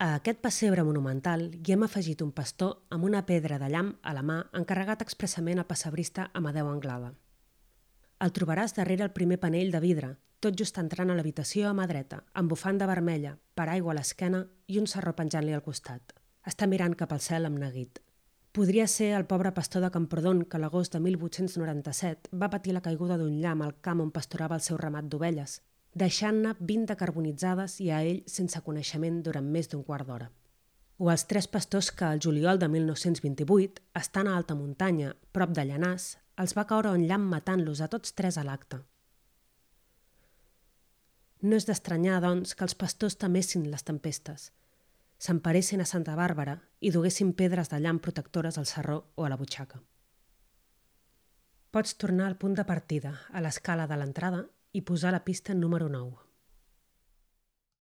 A aquest pessebre monumental hi hem afegit un pastor amb una pedra de llamp a la mà encarregat expressament al passebrista Amadeu Anglada. El trobaràs darrere el primer panell de vidre, tot just entrant a l'habitació a mà dreta, amb bufanda vermella, paraigua a l'esquena i un serró penjant-li al costat. Està mirant cap al cel amb neguit. Podria ser el pobre pastor de Camprodon que l'agost de 1897 va patir la caiguda d'un llamp al camp on pastorava el seu ramat d'ovelles deixant-ne 20 carbonitzades i a ell sense coneixement durant més d'un quart d'hora. O els tres pastors que al juliol de 1928, estant a alta muntanya, prop de Llanàs, els va caure un llamp matant-los a tots tres a l'acte. No és d'estranyar, doncs, que els pastors temessin les tempestes, s'emparessin a Santa Bàrbara i duguessin pedres de llamp protectores al serró o a la butxaca. Pots tornar al punt de partida, a l'escala de l'entrada, i posar la pista número 9.